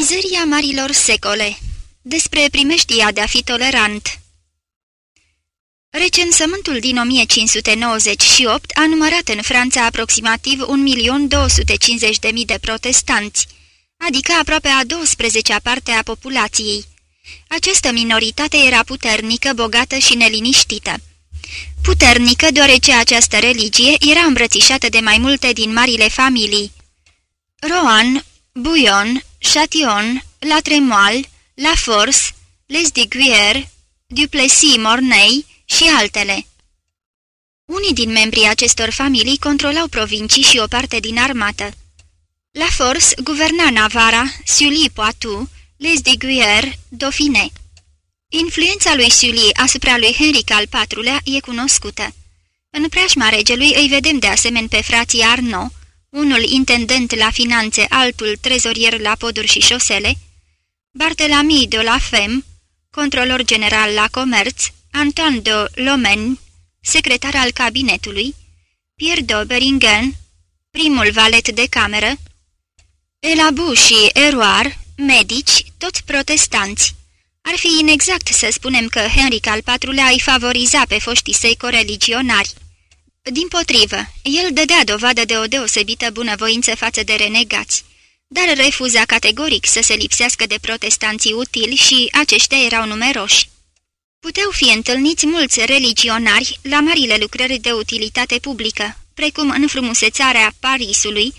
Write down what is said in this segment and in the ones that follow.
Mizeria marilor secole Despre primeștia de a fi tolerant Recensământul din 1598 a numărat în Franța aproximativ 1.250.000 de protestanți, adică aproape a 12-a parte a populației. Această minoritate era puternică, bogată și neliniștită. Puternică deoarece această religie era îmbrățișată de mai multe din marile familii. Rohan, Bouillon, Châtillon, La Tremoille, La Force, Les Diguier, Duplessis Mornay și altele. Unii din membrii acestor familii controlau provincii și o parte din armată. La Force guverna Navara, Sully Poitou, Les Diguier, Dauphiné. Influența lui Sully asupra lui Henric al IV-lea e cunoscută. În preajma regelui îi vedem de asemenea pe frații Arnaud, unul intendent la finanțe, altul trezorier la poduri și șosele, Barthélemy de la Femme, controlor general la comerț, Antoine de Lomen, secretar al cabinetului, Pierre de Beringen, primul valet de cameră, Elabu și Eroar, medici, toți protestanți. Ar fi inexact să spunem că Henric al IV-lea îi favoriza pe foștii săi coreligionari. Din potrivă, el dădea dovadă de o deosebită bunăvoință față de renegați, dar refuza categoric să se lipsească de protestanții utili și aceștia erau numeroși. Puteau fi întâlniți mulți religionari la marile lucrări de utilitate publică, precum în frumusețarea Parisului,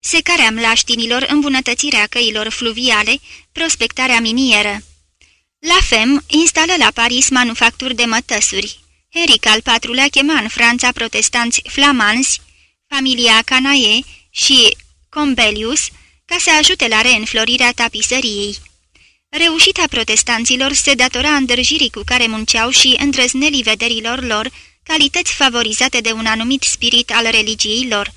secarea mlaștinilor, îmbunătățirea căilor fluviale, prospectarea minieră. La FEM instală la Paris manufacturi de mătăsuri, Eric al IV-lea chema în Franța protestanți flamanzi, familia Canaie și Combelius, ca să ajute la reînflorirea tapisăriei. Reușita protestanților se datora îndrăjirii cu care munceau și îndrăznelii vederilor lor, calități favorizate de un anumit spirit al religiei lor.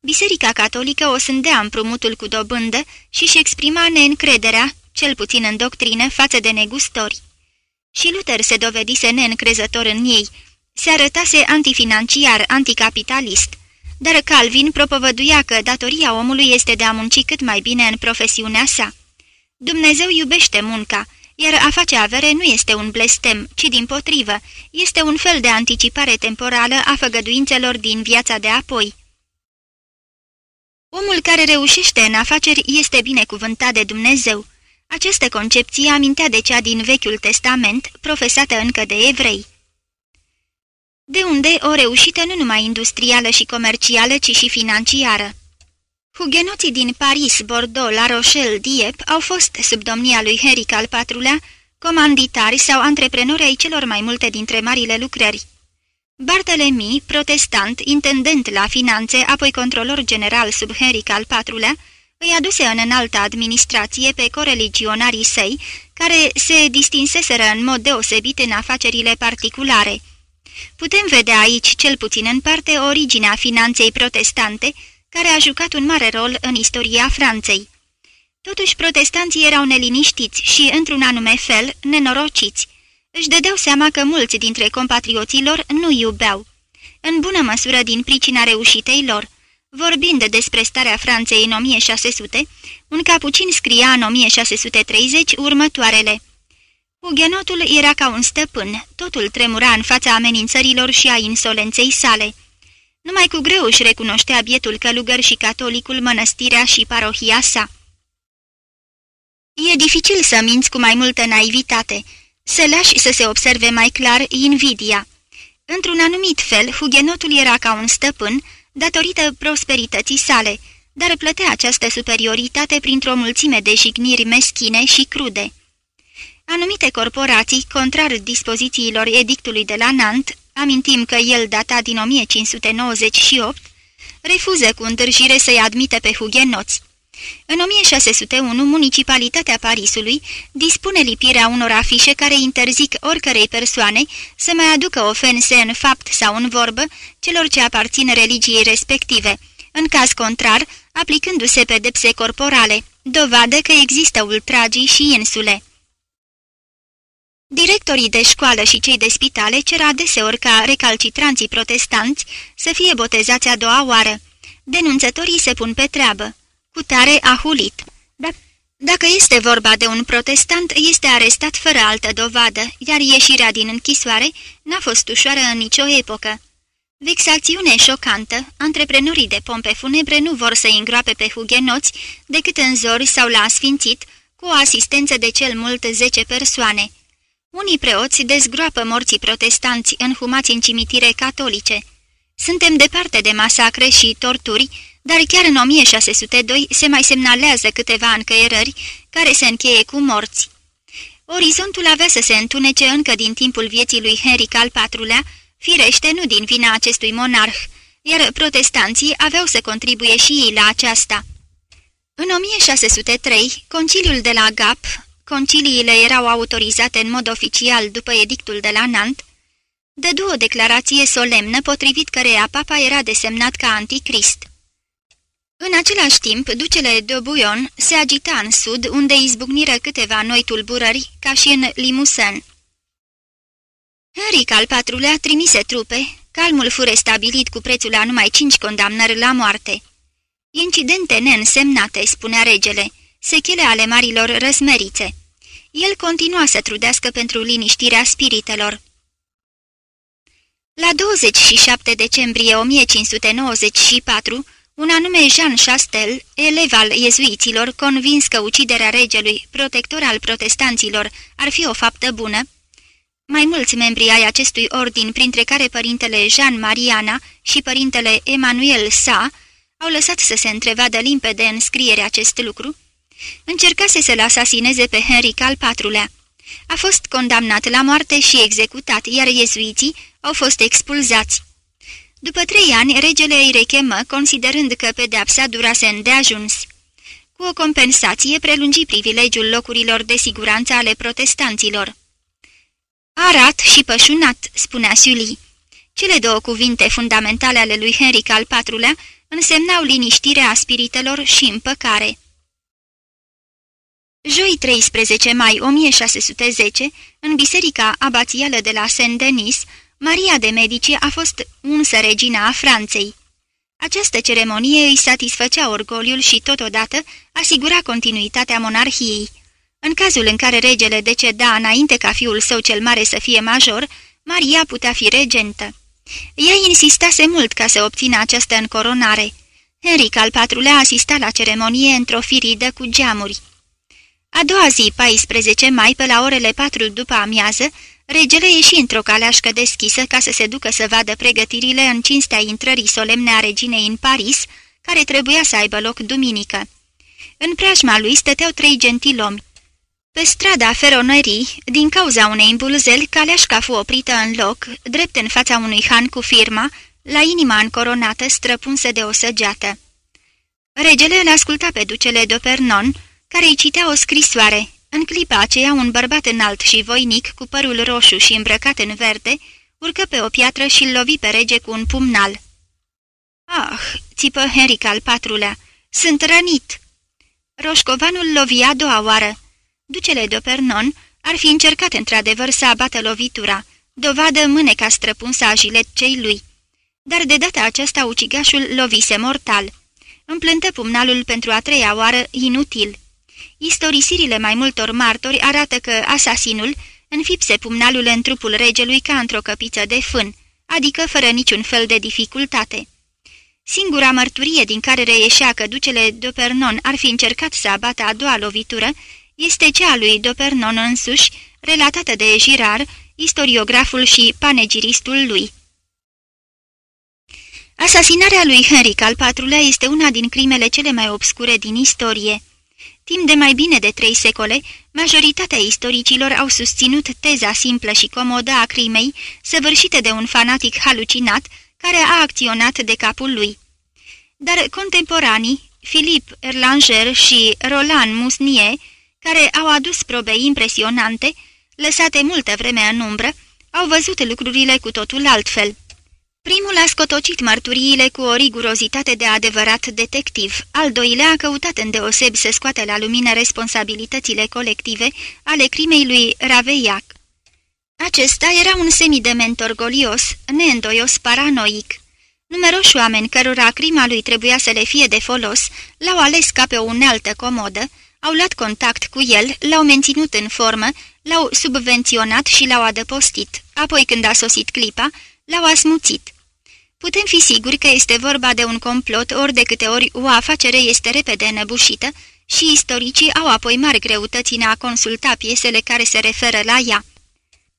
Biserica catolică o sândea împrumutul cu dobândă și-și exprima neîncrederea, cel puțin în doctrină, față de negustori. Și Luther se dovedise neîncrezător în ei, se arătase antifinanciar, anticapitalist, dar Calvin propovăduia că datoria omului este de a munci cât mai bine în profesiunea sa. Dumnezeu iubește munca, iar a face avere nu este un blestem, ci din potrivă, este un fel de anticipare temporală a făgăduințelor din viața de apoi. Omul care reușește în afaceri este binecuvântat de Dumnezeu. Această concepție amintea de cea din Vechiul Testament, profesată încă de evrei. De unde o reușită nu numai industrială și comercială, ci și financiară. Hugenoții din Paris, Bordeaux, La Rochelle, Dieppe au fost, sub domnia lui Henric al IV-lea, comanditari sau antreprenori ai celor mai multe dintre marile lucrări. Barthélemy, protestant, intendent la finanțe, apoi controlor general sub Henric al IV-lea, îi aduse în înaltă administrație pe coreligionarii săi, care se distinseseră în mod deosebit în afacerile particulare. Putem vedea aici, cel puțin în parte, originea finanței protestante, care a jucat un mare rol în istoria Franței. Totuși, protestanții erau neliniștiți și, într-un anume fel, nenorociți. Își dădeau seama că mulți dintre compatrioții lor nu iubeau. În bună măsură din pricina reușitei lor. Vorbind despre starea Franței în 1600, un capucin scria în 1630 următoarele. Hugenotul era ca un stăpân, totul tremura în fața amenințărilor și a insolenței sale. Numai cu greu își recunoștea bietul călugăr și catolicul mănăstirea și parohia sa. E dificil să minți cu mai multă naivitate, să lași să se observe mai clar invidia. Într-un anumit fel, hugenotul era ca un stăpân, datorită prosperității sale, dar plătea această superioritate printr-o mulțime de jigniri meschine și crude. Anumite corporații, contrar dispozițiilor edictului de la Nantes, amintim că el data din 1598, refuză cu întârșire să-i admită pe hugenoți. În 1601, municipalitatea Parisului dispune lipirea unor afișe care interzic oricărei persoane să mai aducă ofense în fapt sau în vorbă celor ce aparțin religiei respective, în caz contrar, aplicându-se pedepse corporale, dovadă că există ultragii și insule. Directorii de școală și cei de spitale cer adeseori ca recalcitranții protestanți să fie botezați a doua oară. Denunțătorii se pun pe treabă. Cu tare a hulit. Dacă este vorba de un protestant, este arestat fără altă dovadă, iar ieșirea din închisoare n-a fost ușoară în nicio epocă. Vexațiune șocantă, antreprenorii de pompe funebre nu vor să îngroape pe hugenoți decât în zori sau la asfințit, cu o asistență de cel mult zece persoane. Unii preoți dezgroapă morții protestanți înhumați în cimitire catolice. Suntem departe de masacre și torturi, dar chiar în 1602 se mai semnalează câteva încăierări care se încheie cu morți. Orizontul avea să se întunece încă din timpul vieții lui Henric al IV-lea, firește nu din vina acestui monarh, iar protestanții aveau să contribuie și ei la aceasta. În 1603, conciliul de la Gap, conciliile erau autorizate în mod oficial după edictul de la Nantes, dădu o declarație solemnă potrivit căreia papa era desemnat ca anticrist. În același timp, ducele de Bouillon se agita în sud, unde izbucniră câteva noi tulburări, ca și în Limousin. Henric al patrulea trimise trupe, calmul fure stabilit cu prețul la numai cinci condamnări la moarte. Incidente neînsemnate, spunea regele, sechele ale marilor răsmerițe. El continua să trudească pentru liniștirea spiritelor. La 27 decembrie 1594, un anume Jean Chastel, elev al iezuiților, convins că uciderea regelui, protector al protestanților, ar fi o faptă bună, mai mulți membri ai acestui ordin, printre care părintele Jean Mariana și părintele Emanuel Sa, au lăsat să se întrevadă limpede în scriere acest lucru, încercase să-l asasineze pe Henric al IV-lea. A fost condamnat la moarte și executat, iar iezuiții au fost expulzați. După trei ani, regele îi rechemă, considerând că pedeapsa durase îndeajuns. Cu o compensație, prelungi privilegiul locurilor de siguranță ale protestanților. Arat și pășunat, spunea Sully. Cele două cuvinte fundamentale ale lui Henric al IV-lea însemnau liniștirea spiritelor și împăcare. Joi 13 mai 1610, în biserica abațială de la Saint-Denis, Maria de Medici a fost unsă regina a Franței. Această ceremonie îi satisfăcea orgoliul și totodată asigura continuitatea monarhiei. În cazul în care regele deceda înainte ca fiul său cel mare să fie major, Maria putea fi regentă. Ea insistase mult ca să obțină această încoronare. Henric al IV-lea asista la ceremonie într-o firidă cu geamuri. A doua zi, 14 mai, pe la orele 4 după amiază, regele ieși într-o caleașcă deschisă ca să se ducă să vadă pregătirile în cinstea intrării solemne a reginei în Paris, care trebuia să aibă loc duminică. În preajma lui stăteau trei gentilomi. Pe strada Feronerii, din cauza unei îmbulzeli, caleașca fu oprită în loc, drept în fața unui han cu firma, la inima încoronată străpunsă de o săgeată. Regele îl asculta pe ducele de Pernon, care îi citea o scrisoare. În clipa aceea, un bărbat înalt și voinic, cu părul roșu și îmbrăcat în verde, urcă pe o piatră și-l lovi pe rege cu un pumnal. Ah!" țipă Henric al patrulea, sunt rănit!" Roșcovanul lovi a doua oară. Ducele de Pernon ar fi încercat într-adevăr să abată lovitura, dovadă mâneca străpunsă a cei lui. Dar de data aceasta ucigașul lovise mortal. Împlântă pumnalul pentru a treia oară inutil. Istorisirile mai multor martori arată că asasinul înfipse pumnalul în trupul regelui ca într-o căpiță de fân, adică fără niciun fel de dificultate. Singura mărturie din care reieșea că ducele Dopernon ar fi încercat să abată a doua lovitură este cea lui Dopernon însuși, relatată de Girard, istoriograful și panegiristul lui. Asasinarea lui Henric al IV-lea este una din crimele cele mai obscure din istorie. Timp de mai bine de trei secole, majoritatea istoricilor au susținut teza simplă și comodă a crimei, săvârșită de un fanatic halucinat, care a acționat de capul lui. Dar contemporanii, Philippe Erlanger și Roland Musnier, care au adus probe impresionante, lăsate multă vreme în umbră, au văzut lucrurile cu totul altfel. Primul a scotocit mărturiile cu o rigurozitate de adevărat detectiv, al doilea a căutat îndeoseb să scoate la lumină responsabilitățile colective ale crimei lui Raveillac. Acesta era un semidement orgolios, neîndoios paranoic. Numeroși oameni cărora crima lui trebuia să le fie de folos, l-au ales ca pe o unealtă comodă, Au luat contact cu el, l-au menținut în formă, l-au subvenționat și l-au adăpostit. Apoi, când a sosit clipa, l-au asmuțit. Putem fi siguri că este vorba de un complot ori de câte ori o afacere este repede înăbușită și istoricii au apoi mari greutăți în a consulta piesele care se referă la ea.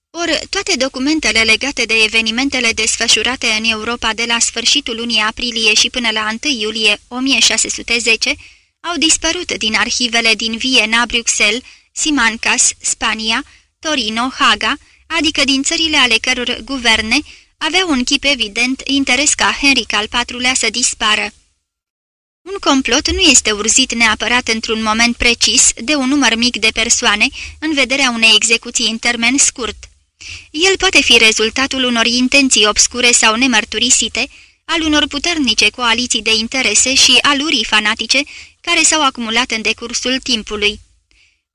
Ori toate documentele legate de evenimentele desfășurate în Europa de la sfârșitul lunii aprilie și până la 1 iulie 1610 au dispărut din arhivele din Viena, Bruxelles, Simancas, Spania, Torino, Haga, adică din țările ale căror guverne aveau un chip evident interes ca Henric al IV-lea să dispară. Un complot nu este urzit neapărat într-un moment precis de un număr mic de persoane în vederea unei execuții în termen scurt. El poate fi rezultatul unor intenții obscure sau nemărturisite, al unor puternice coaliții de interese și alurii fanatice care s-au acumulat în decursul timpului.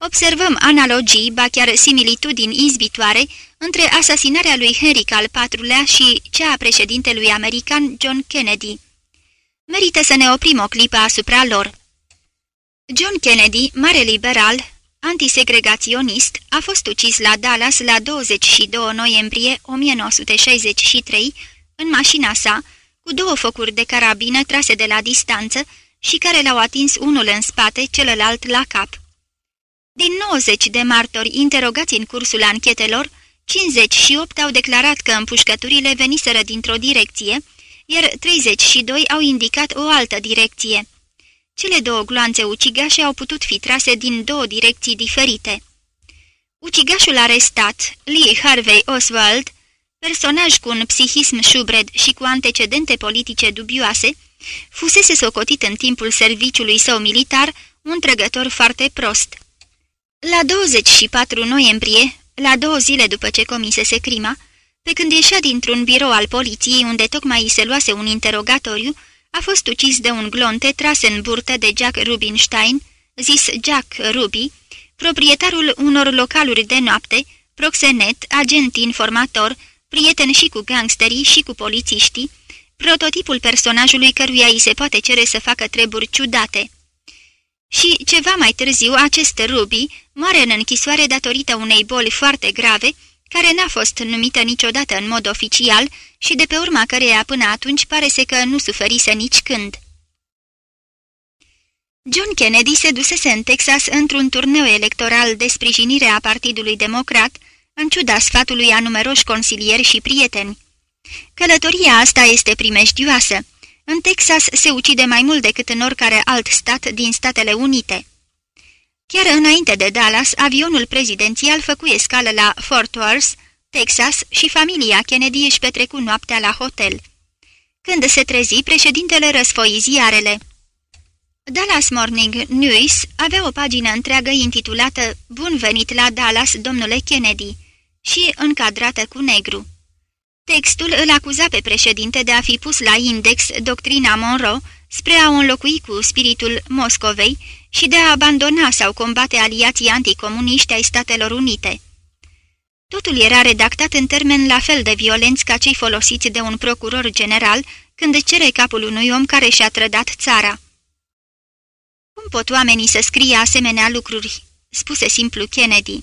Observăm analogii, ba chiar similitudini izbitoare, între asasinarea lui Henry al IV-lea și cea a președintelui american John Kennedy. Merită să ne oprim o clipă asupra lor. John Kennedy, mare liberal, antisegregaționist, a fost ucis la Dallas la 22 noiembrie 1963 în mașina sa, cu două focuri de carabină trase de la distanță și care l-au atins unul în spate, celălalt la cap. Din 90 de martori interogați în cursul anchetelor, 58 au declarat că împușcăturile veniseră dintr-o direcție, iar 32 au indicat o altă direcție. Cele două gloanțe ucigașe au putut fi trase din două direcții diferite. Ucigașul arestat, Lee Harvey Oswald, personaj cu un psihism șubred și cu antecedente politice dubioase, fusese socotit în timpul serviciului său militar un trăgător foarte prost. La 24 noiembrie, la două zile după ce comisese crima, pe când ieșea dintr-un birou al poliției unde tocmai îi se luase un interogatoriu, a fost ucis de un glonte tras în burtă de Jack Rubinstein, zis Jack Ruby, proprietarul unor localuri de noapte, proxenet, agent informator, prieten și cu gangsterii și cu polițiștii, prototipul personajului căruia îi se poate cere să facă treburi ciudate. Și ceva mai târziu acest Ruby moare în închisoare datorită unei boli foarte grave, care n-a fost numită niciodată în mod oficial și de pe urma căreia până atunci pare să că nu suferise nici când. John Kennedy se dusese în Texas într-un turneu electoral de sprijinire a Partidului Democrat, în ciuda sfatului a numeroși consilieri și prieteni. Călătoria asta este primejdioasă. În Texas se ucide mai mult decât în oricare alt stat din Statele Unite. Chiar înainte de Dallas, avionul prezidențial făcu escală la Fort Worth, Texas, și familia Kennedy își petrecu noaptea la hotel. Când se trezi, președintele răsfoi ziarele. Dallas Morning News avea o pagină întreagă intitulată Bun venit la Dallas, domnule Kennedy, și încadrată cu negru. Textul îl acuza pe președinte de a fi pus la index doctrina Monroe spre a o înlocui cu spiritul Moscovei și de a abandona sau combate aliații anticomuniști ai Statelor Unite. Totul era redactat în termeni la fel de violenți ca cei folosiți de un procuror general când cere capul unui om care și-a trădat țara. Cum pot oamenii să scrie asemenea lucruri?" spuse simplu Kennedy.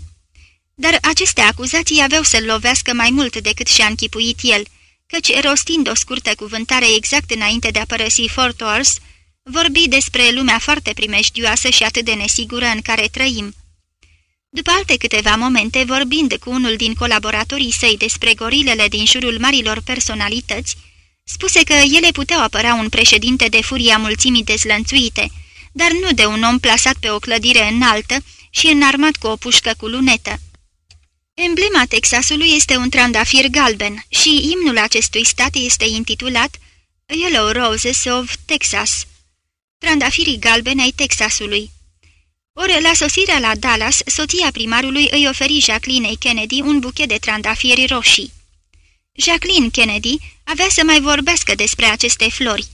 Dar aceste acuzații aveau să-l lovească mai mult decât și-a închipuit el, căci, rostind o scurtă cuvântare exact înainte de a părăsi Fort Worth, vorbi despre lumea foarte primejdioasă și atât de nesigură în care trăim. După alte câteva momente, vorbind cu unul din colaboratorii săi despre gorilele din jurul marilor personalități, spuse că ele puteau apăra un președinte de furia mulțimii dezlănțuite, dar nu de un om plasat pe o clădire înaltă și înarmat cu o pușcă cu lunetă. Emblema Texasului este un trandafir galben și imnul acestui stat este intitulat Yellow Roses of Texas, trandafirii galbeni ai Texasului. Ori la sosirea la Dallas, soția primarului îi oferi Jacqueline Kennedy un buchet de trandafiri roșii. Jacqueline Kennedy avea să mai vorbească despre aceste flori.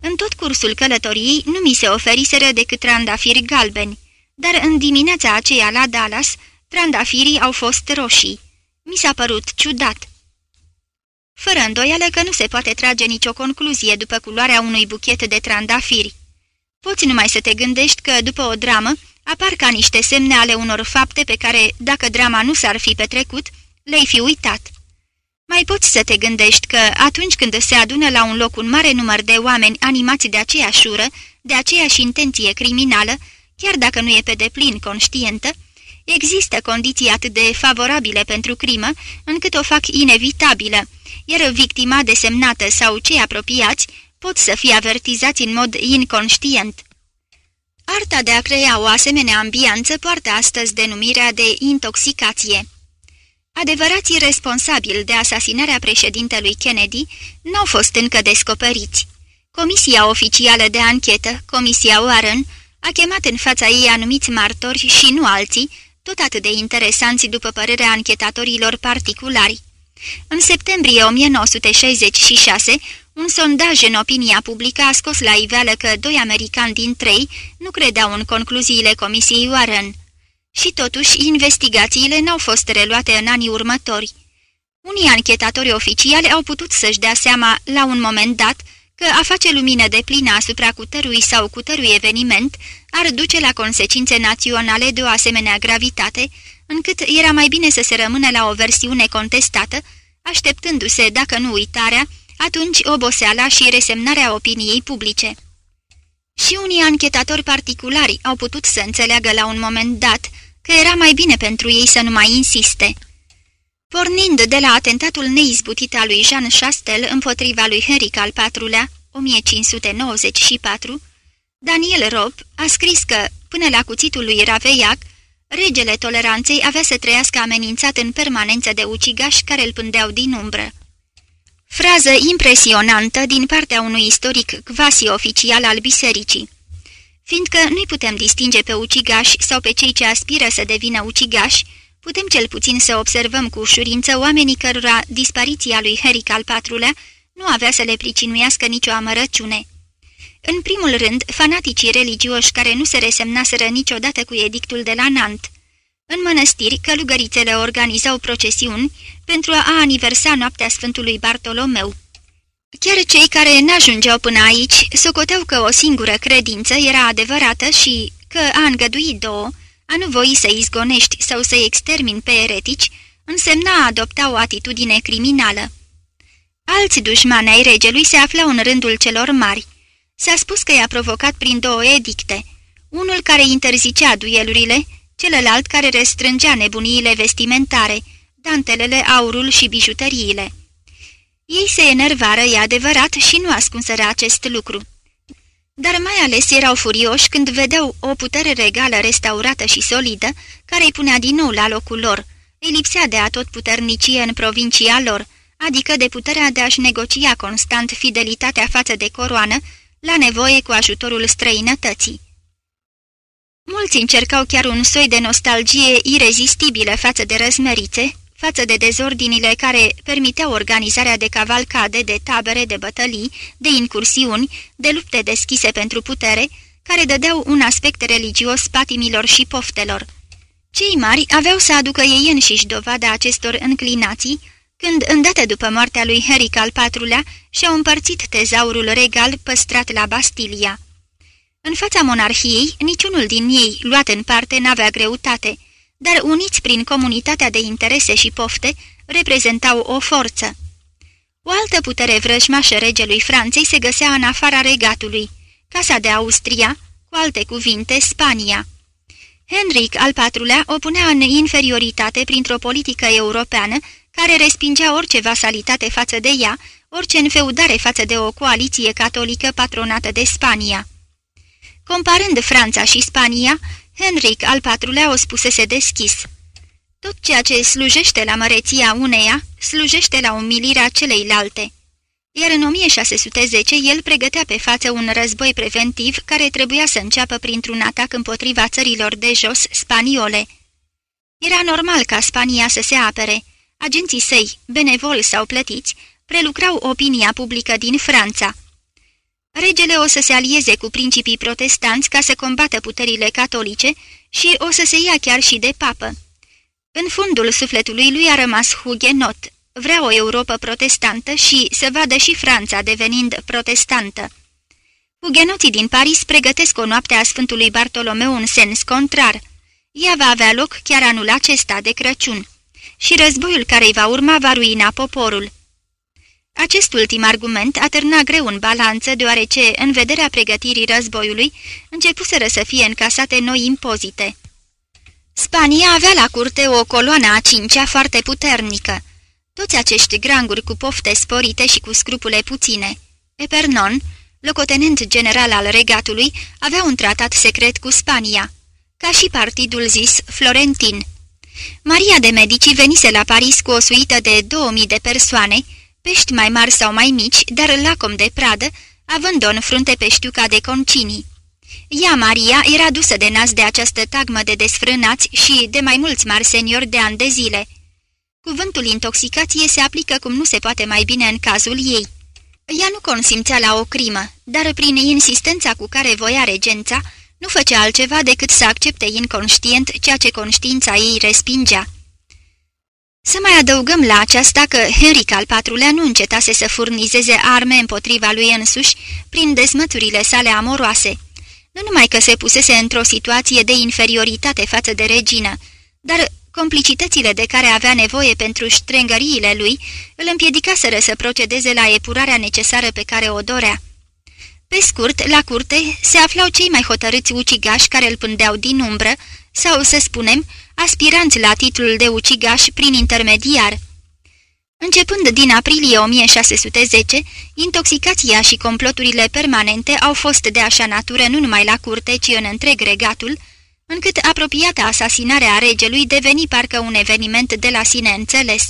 În tot cursul călătoriei nu mi se oferiseră decât trandafiri galbeni, dar în dimineața aceea la Dallas Trandafirii au fost roșii. Mi s-a părut ciudat. Fără îndoială că nu se poate trage nicio concluzie după culoarea unui buchet de trandafiri. Poți numai să te gândești că, după o dramă, apar ca niște semne ale unor fapte pe care, dacă drama nu s-ar fi petrecut, le-ai fi uitat. Mai poți să te gândești că, atunci când se adună la un loc un mare număr de oameni animați de aceeași ură, de aceeași intenție criminală, chiar dacă nu e pe deplin conștientă, există condiții atât de favorabile pentru crimă, încât o fac inevitabilă, iar victima desemnată sau cei apropiați pot să fie avertizați în mod inconștient. Arta de a crea o asemenea ambianță poartă astăzi denumirea de intoxicație. Adevărații responsabili de asasinarea președintelui Kennedy n-au fost încă descoperiți. Comisia oficială de anchetă, Comisia Warren, a chemat în fața ei anumiți martori și nu alții, tot atât de interesanți după părerea anchetatorilor particulari. În septembrie 1966, un sondaj în opinia publică a scos la iveală că doi americani din trei nu credeau în concluziile Comisiei Warren. Și totuși, investigațiile n-au fost reluate în anii următori. Unii anchetatori oficiali au putut să-și dea seama, la un moment dat, că a face lumină de plină asupra cutărui sau cutărui eveniment ar duce la consecințe naționale de o asemenea gravitate, încât era mai bine să se rămână la o versiune contestată, așteptându-se, dacă nu uitarea, atunci oboseala și resemnarea opiniei publice. Și unii anchetatori particulari au putut să înțeleagă la un moment dat că era mai bine pentru ei să nu mai insiste. Pornind de la atentatul neizbutit al lui Jean Chastel împotriva lui Henric al IV-lea, 1594, Daniel Rob a scris că, până la cuțitul lui Raveillac, regele toleranței avea să trăiască amenințat în permanență de ucigași care îl pândeau din umbră. Frază impresionantă din partea unui istoric quasi-oficial al bisericii. Fiindcă nu-i putem distinge pe ucigași sau pe cei ce aspiră să devină ucigași, putem cel puțin să observăm cu ușurință oamenii cărora dispariția lui Heric al IV-lea nu avea să le pricinuiască nicio amărăciune. În primul rând, fanaticii religioși care nu se resemnaseră niciodată cu edictul de la Nant. În mănăstiri, călugărițele organizau procesiuni pentru a aniversa noaptea Sfântului Bartolomeu. Chiar cei care n-ajungeau până aici socoteau că o singură credință era adevărată și că a îngădui două, a nu voi să izgonești sau să extermini pe eretici, însemna a adopta o atitudine criminală. Alți dușmani ai regelui se aflau în rândul celor mari. S-a spus că i-a provocat prin două edicte, unul care interzicea duelurile, celălalt care restrângea nebuniile vestimentare, dantelele, aurul și bijuteriile. Ei se enervară, e adevărat, și nu ascunseră acest lucru. Dar mai ales erau furioși când vedeau o putere regală restaurată și solidă, care îi punea din nou la locul lor. Îi lipsea de atotputernicie în provincia lor, adică de puterea de a-și negocia constant fidelitatea față de coroană, la nevoie cu ajutorul străinătății. Mulți încercau chiar un soi de nostalgie irezistibilă față de răsmerițe, față de dezordinile care permiteau organizarea de cavalcade, de tabere, de bătălii, de incursiuni, de lupte deschise pentru putere, care dădeau un aspect religios patimilor și poftelor. Cei mari aveau să aducă ei înșiși dovada acestor înclinații, când, îndată după moartea lui Henric al IV-lea, și-au împărțit tezaurul regal păstrat la Bastilia. În fața monarhiei, niciunul din ei, luat în parte, n-avea greutate, dar uniți prin comunitatea de interese și pofte, reprezentau o forță. O altă putere vrăjmașă regelui Franței se găsea în afara regatului, Casa de Austria, cu alte cuvinte, Spania. Henric al IV-lea o punea în inferioritate printr-o politică europeană care respingea orice vasalitate față de ea, orice înfeudare față de o coaliție catolică patronată de Spania. Comparând Franța și Spania, Henric al IV-lea o spusese deschis. Tot ceea ce slujește la măreția uneia, slujește la umilirea celeilalte. Iar în 1610 el pregătea pe față un război preventiv care trebuia să înceapă printr-un atac împotriva țărilor de jos spaniole. Era normal ca Spania să se apere. Agenții săi, benevoli sau plătiți, prelucrau opinia publică din Franța. Regele o să se alieze cu principii protestanți ca să combată puterile catolice și o să se ia chiar și de papă. În fundul sufletului lui a rămas hugenot, vrea o Europa protestantă și să vadă și Franța devenind protestantă. Hugenoții din Paris pregătesc o noapte a Sfântului Bartolomeu în sens contrar. Ea va avea loc chiar anul acesta de Crăciun. Și războiul care îi va urma va ruina poporul. Acest ultim argument atârna greu în balanță, deoarece, în vederea pregătirii războiului, începuseră să fie încasate noi impozite. Spania avea la curte o coloană a cincea foarte puternică. Toți acești granguri cu pofte sporite și cu scrupule puține. Epernon, locotenent general al regatului, avea un tratat secret cu Spania, ca și partidul zis Florentin. Maria de Medici venise la Paris cu o suită de 2000 de persoane, pești mai mari sau mai mici, dar lacom de pradă, având-o în frunte peștiuca de concini. Ea, Maria, era dusă de nas de această tagmă de desfrânați și de mai mulți mari seniori de ani de zile. Cuvântul intoxicație se aplică cum nu se poate mai bine în cazul ei. Ea nu consimțea la o crimă, dar prin insistența cu care voia regența, nu făcea altceva decât să accepte inconștient ceea ce conștiința ei respingea. Să mai adăugăm la aceasta că Henric al IV-lea nu încetase să furnizeze arme împotriva lui însuși prin dezmăturile sale amoroase. Nu numai că se pusese într-o situație de inferioritate față de regină, dar complicitățile de care avea nevoie pentru ștrengăriile lui îl împiedicaseră să procedeze la epurarea necesară pe care o dorea. Pe scurt, la curte se aflau cei mai hotărâți ucigași care îl pândeau din umbră, sau, să spunem, aspiranți la titlul de ucigaș prin intermediar. Începând din aprilie 1610, intoxicația și comploturile permanente au fost de așa natură nu numai la curte, ci în întreg regatul, încât apropiata asasinarea a regelui deveni parcă un eveniment de la sine înțeles.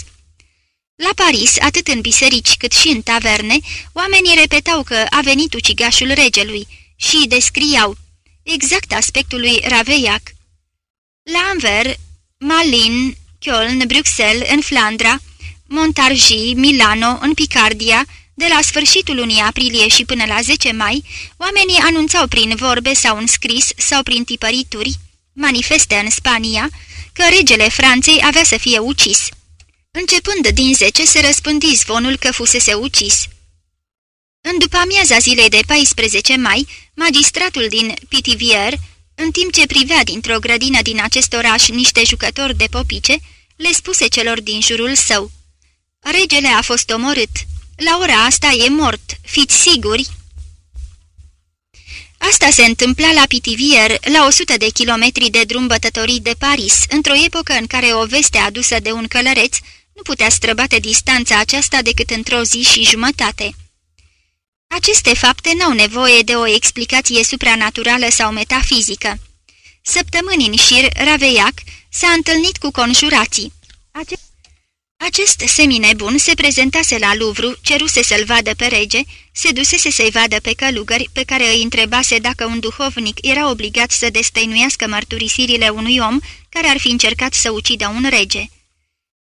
La Paris, atât în biserici cât și în taverne, oamenii repetau că a venit ucigașul regelui și descriau exact aspectul lui Raveillac. La Anvers, Malin, Köln, Bruxelles, în Flandra, Montargis, Milano, în Picardia, de la sfârșitul lunii aprilie și până la 10 mai, oamenii anunțau prin vorbe sau în scris sau prin tipărituri, manifeste în Spania, că regele Franței avea să fie ucis. Începând din 10 se răspândi zvonul că fusese ucis. În după amiaza zilei de 14 mai, magistratul din Pithiviers, în timp ce privea dintr-o grădină din acest oraș niște jucători de popice, le spuse celor din jurul său. Regele a fost omorât. La ora asta e mort. Fiți siguri?" Asta se întâmpla la Pitivier, la 100 de kilometri de drum bătătorii de Paris, într-o epocă în care o veste adusă de un călăreț nu putea străbate distanța aceasta decât într-o zi și jumătate. Aceste fapte n-au nevoie de o explicație supranaturală sau metafizică. Săptămâni în șir, Raveiac s-a întâlnit cu conjurații. Ace acest seminebun se prezentase la Louvre, ceruse să-l vadă pe rege, se dusese să-i vadă pe călugări, pe care îi întrebase dacă un duhovnic era obligat să destăinuiască mărturisirile unui om care ar fi încercat să ucidă un rege.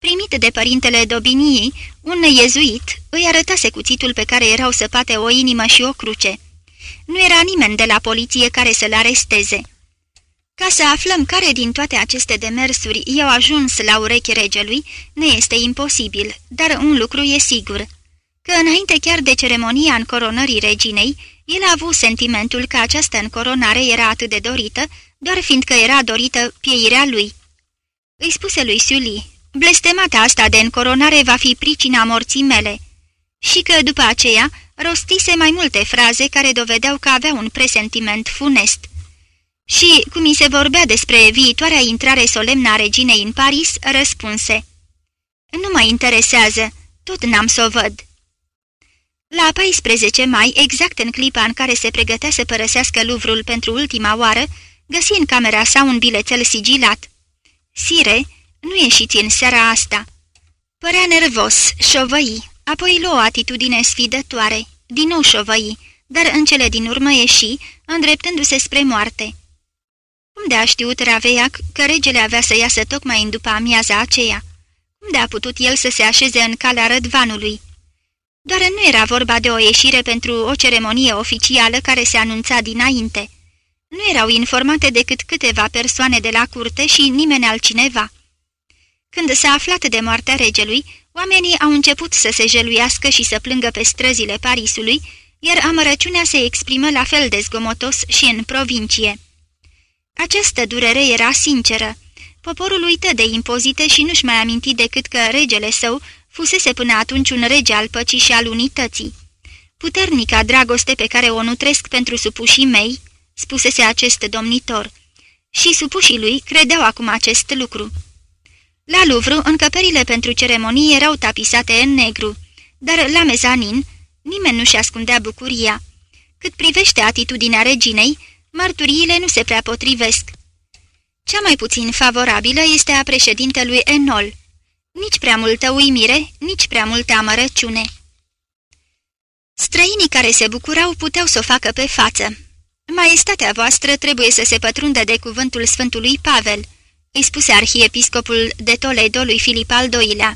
Primit de părintele Dobinii, un iezuit îi arătase cuțitul pe care erau săpate o inimă și o cruce. Nu era nimeni de la poliție care să-l aresteze. Ca să aflăm care din toate aceste demersuri i-au ajuns la ureche regelui, ne este imposibil, dar un lucru e sigur. Că înainte chiar de ceremonia încoronării reginei, el a avut sentimentul că această încoronare era atât de dorită, doar fiindcă era dorită pieirea lui. Îi spuse lui Sully, blestemata asta de încoronare va fi pricina morții mele. Și că, după aceea, rostise mai multe fraze care dovedeau că avea un presentiment funest. Și, cum mi se vorbea despre viitoarea intrare solemnă a reginei în Paris, răspunse. Nu mă interesează, tot n-am să o văd." La 14 mai, exact în clipa în care se pregătea să părăsească Luvrul pentru ultima oară, găsi în camera sa un bilețel sigilat. Sire, nu ieșiți în seara asta." Părea nervos, șovăi, apoi luă o atitudine sfidătoare, din nou șovăi, dar în cele din urmă ieși, îndreptându-se spre moarte. Cum de a știut Raveiac că regele avea să iasă tocmai în după amiaza aceea? Cum de a putut el să se așeze în calea rădvanului? Doar nu era vorba de o ieșire pentru o ceremonie oficială care se anunța dinainte. Nu erau informate decât câteva persoane de la curte și nimeni altcineva. Când s-a aflat de moartea regelui, oamenii au început să se jeluiască și să plângă pe străzile Parisului, iar amărăciunea se exprimă la fel de zgomotos și în provincie. Această durere era sinceră. Poporul uită de impozite și nu-și mai aminti decât că regele său fusese până atunci un rege al păcii și al unității. Puternica dragoste pe care o nutresc pentru supușii mei, spusese acest domnitor, și supușii lui credeau acum acest lucru. La Louvre, încăperile pentru ceremonii erau tapisate în negru, dar la mezanin nimeni nu-și ascundea bucuria. Cât privește atitudinea reginei, mărturiile nu se prea potrivesc. Cea mai puțin favorabilă este a președintelui Enol. Nici prea multă uimire, nici prea multă amărăciune. Străinii care se bucurau puteau să o facă pe față. Maestatea voastră trebuie să se pătrundă de cuvântul Sfântului Pavel, îi spuse arhiepiscopul de Toledo lui Filip al II-lea.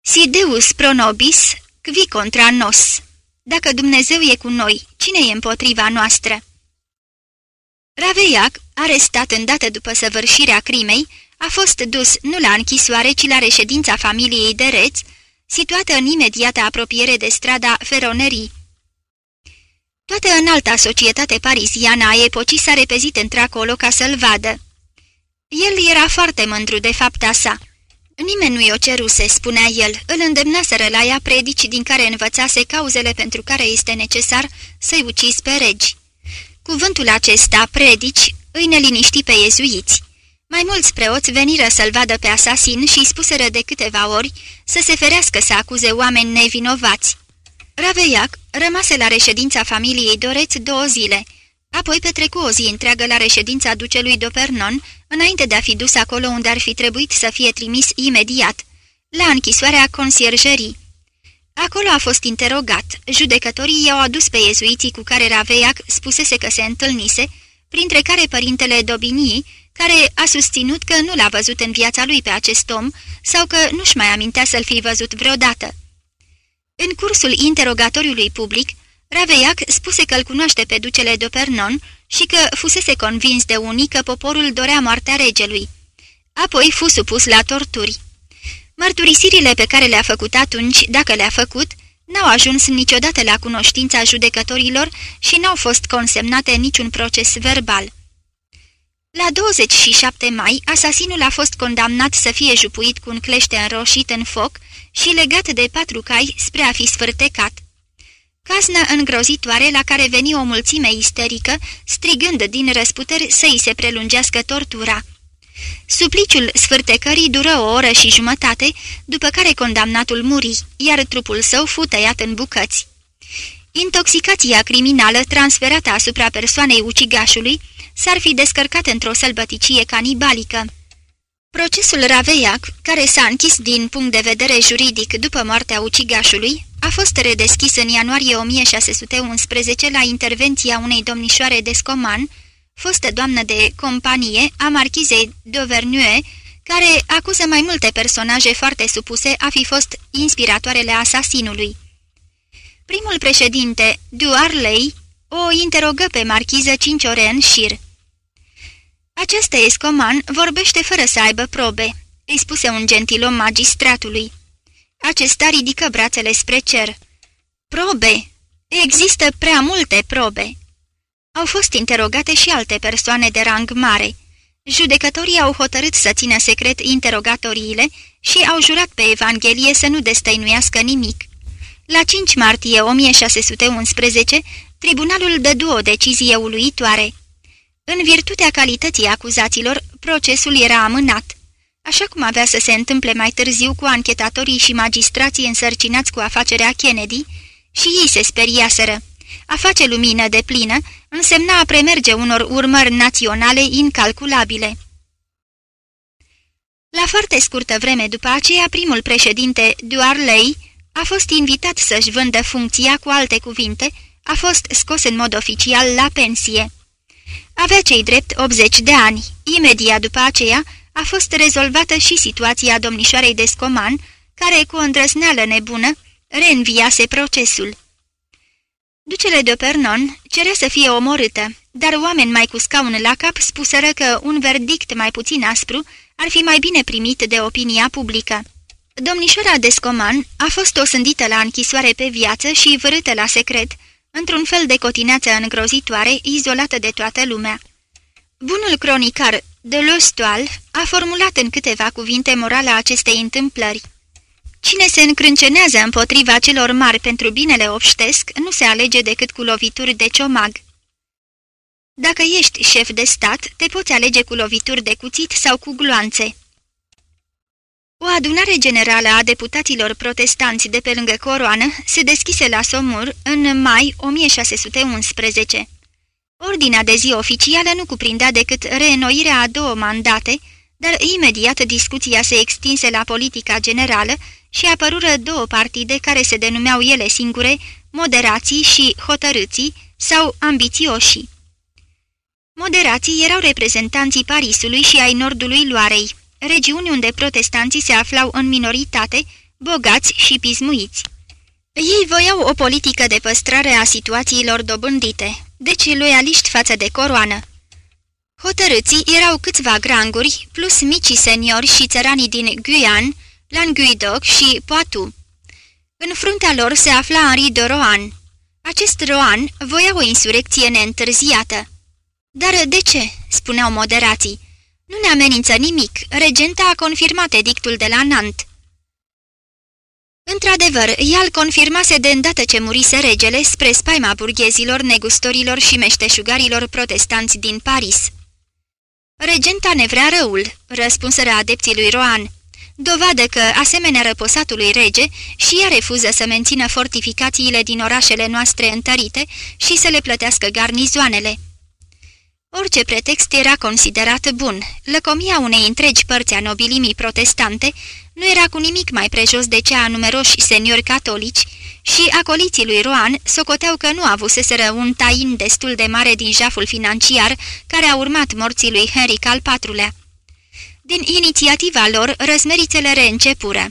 Si Deus pro nobis, qui contra nos. Dacă Dumnezeu e cu noi, cine e împotriva noastră? Raveiac, arestat îndată după săvârșirea crimei, a fost dus nu la închisoare, ci la reședința familiei de reți, situată în imediată apropiere de strada Feronerii. Toată înalta societate pariziană a epocii s-a repezit într-acolo ca să-l vadă. El era foarte mândru de fapta sa. Nimeni nu i-o ceruse, spunea el, îl îndemnaseră la ea predici din care învățase cauzele pentru care este necesar să-i ucizi pe regi. Cuvântul acesta, predici, îi neliniști pe iezuiți. Mai mulți preoți veniră să-l vadă pe asasin și spuseră de câteva ori să se ferească să acuze oameni nevinovați. Raveiac rămase la reședința familiei Doreț două zile, apoi petrecu o zi întreagă la reședința ducelui Dopernon, înainte de a fi dus acolo unde ar fi trebuit să fie trimis imediat, la închisoarea consierjerii. Acolo a fost interogat. Judecătorii i-au adus pe iezuiții cu care Raveiac spusese că se întâlnise, printre care părintele Dobinii, care a susținut că nu l-a văzut în viața lui pe acest om sau că nu-și mai amintea să-l fi văzut vreodată. În cursul interogatoriului public, Raveiac spuse că îl cunoaște pe ducele de Pernon și că fusese convins de unii că poporul dorea moartea regelui. Apoi fu supus la torturi. Mărturisirile pe care le-a făcut atunci, dacă le-a făcut, n-au ajuns niciodată la cunoștința judecătorilor și n-au fost consemnate niciun proces verbal. La 27 mai, asasinul a fost condamnat să fie jupuit cu un clește înroșit în foc și legat de patru cai spre a fi sfârtecat. Casnă îngrozitoare la care veni o mulțime isterică, strigând din răsputeri să îi se prelungească tortura. Supliciul sfârtecării dură o oră și jumătate, după care condamnatul muri, iar trupul său fu tăiat în bucăți. Intoxicația criminală transferată asupra persoanei ucigașului s-ar fi descărcat într-o sălbăticie canibalică. Procesul Raveiac, care s-a închis din punct de vedere juridic după moartea ucigașului, a fost redeschis în ianuarie 1611 la intervenția unei domnișoare de Scoman, fostă doamnă de companie a marchizei d'Auvergne, care acuză mai multe personaje foarte supuse a fi fost inspiratoarele asasinului. Primul președinte, Duarley, o interogă pe marchiză cinci ore în șir. Acest escoman vorbește fără să aibă probe," îi spuse un gentilom magistratului. Acesta ridică brațele spre cer. Probe! Există prea multe probe!" Au fost interogate și alte persoane de rang mare. Judecătorii au hotărât să țină secret interogatoriile și au jurat pe Evanghelie să nu destăinuiască nimic. La 5 martie 1611, tribunalul dădu o decizie uluitoare. În virtutea calității acuzaților, procesul era amânat. Așa cum avea să se întâmple mai târziu cu anchetatorii și magistrații însărcinați cu afacerea Kennedy, și ei se speriaseră. A face lumină de plină însemna a premerge unor urmări naționale incalculabile. La foarte scurtă vreme după aceea, primul președinte, Duarley, a fost invitat să-și vândă funcția cu alte cuvinte, a fost scos în mod oficial la pensie. Avea cei drept 80 de ani. Imediat după aceea a fost rezolvată și situația domnișoarei de Scoman, care cu o îndrăzneală nebună reînviase procesul. Ducele de Pernon cerea să fie omorâtă, dar oameni mai cu scaun la cap spuseră că un verdict mai puțin aspru ar fi mai bine primit de opinia publică. Domnișoara Descoman a fost osândită la închisoare pe viață și vârâtă la secret, într-un fel de cotineață îngrozitoare, izolată de toată lumea. Bunul cronicar de Lostoal a formulat în câteva cuvinte morala acestei întâmplări. Cine se încrâncenează împotriva celor mari pentru binele obștesc, nu se alege decât cu lovituri de ciomag. Dacă ești șef de stat, te poți alege cu lovituri de cuțit sau cu gloanțe. O adunare generală a deputaților protestanți de pe lângă coroană se deschise la Somur în mai 1611. Ordinea de zi oficială nu cuprindea decât reînnoirea a două mandate, dar imediat discuția se extinse la politica generală și apărură două partide care se denumeau ele singure moderații și hotărâții sau ambițioși. Moderații erau reprezentanții Parisului și ai nordului Loarei, regiuni unde protestanții se aflau în minoritate, bogați și pismuiți. Ei voiau o politică de păstrare a situațiilor dobândite, deci loialiști față de coroană. Hotărâții erau câțiva granguri, plus micii seniori și țăranii din Guyane, Languidoc și Poitou. În fruntea lor se afla Henri de Rohan. Acest Rohan voia o insurecție neîntârziată. Dar de ce?" spuneau moderații. Nu ne amenință nimic, regenta a confirmat edictul de la Nant. Într-adevăr, ea îl confirmase de îndată ce murise regele spre spaima burghezilor, negustorilor și meșteșugarilor protestanți din Paris. Regenta ne vrea răul, răspunsără adepții lui Roan. Dovadă că, asemenea răposatului rege, și ea refuză să mențină fortificațiile din orașele noastre întărite și să le plătească garnizoanele. Orice pretext era considerat bun. Lăcomia unei întregi părți a nobilimii protestante nu era cu nimic mai prejos de cea a numeroși seniori catolici și acoliții lui Roan socoteau că nu avuseseră un tain destul de mare din jaful financiar care a urmat morții lui Henric al IV-lea. Din inițiativa lor, răzmerițele reîncepură.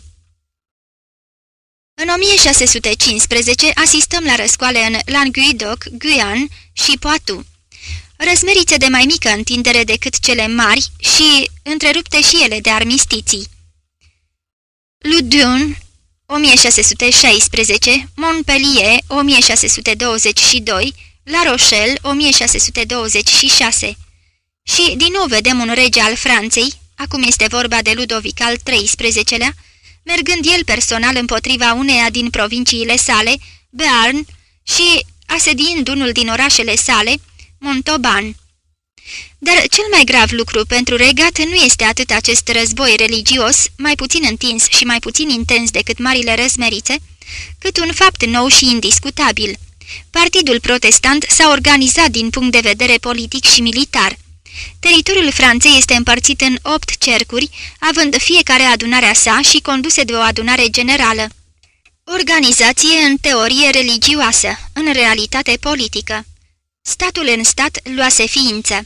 În 1615 asistăm la răscoale în Languedoc, Guyane și Poitou răsmerițe de mai mică întindere decât cele mari și întrerupte și ele de armistiții. Ludun, 1616, Montpellier, 1622, La Rochelle, 1626. Și din nou vedem un rege al Franței, acum este vorba de Ludovic al XIII-lea, mergând el personal împotriva uneia din provinciile sale, Bearn, și asediind unul din orașele sale, Montoban. Dar cel mai grav lucru pentru regat nu este atât acest război religios, mai puțin întins și mai puțin intens decât marile răzmerițe, cât un fapt nou și indiscutabil. Partidul protestant s-a organizat din punct de vedere politic și militar. Teritoriul Franței este împărțit în opt cercuri, având fiecare adunarea sa și conduse de o adunare generală. Organizație în teorie religioasă, în realitate politică. Statul în stat luase ființă.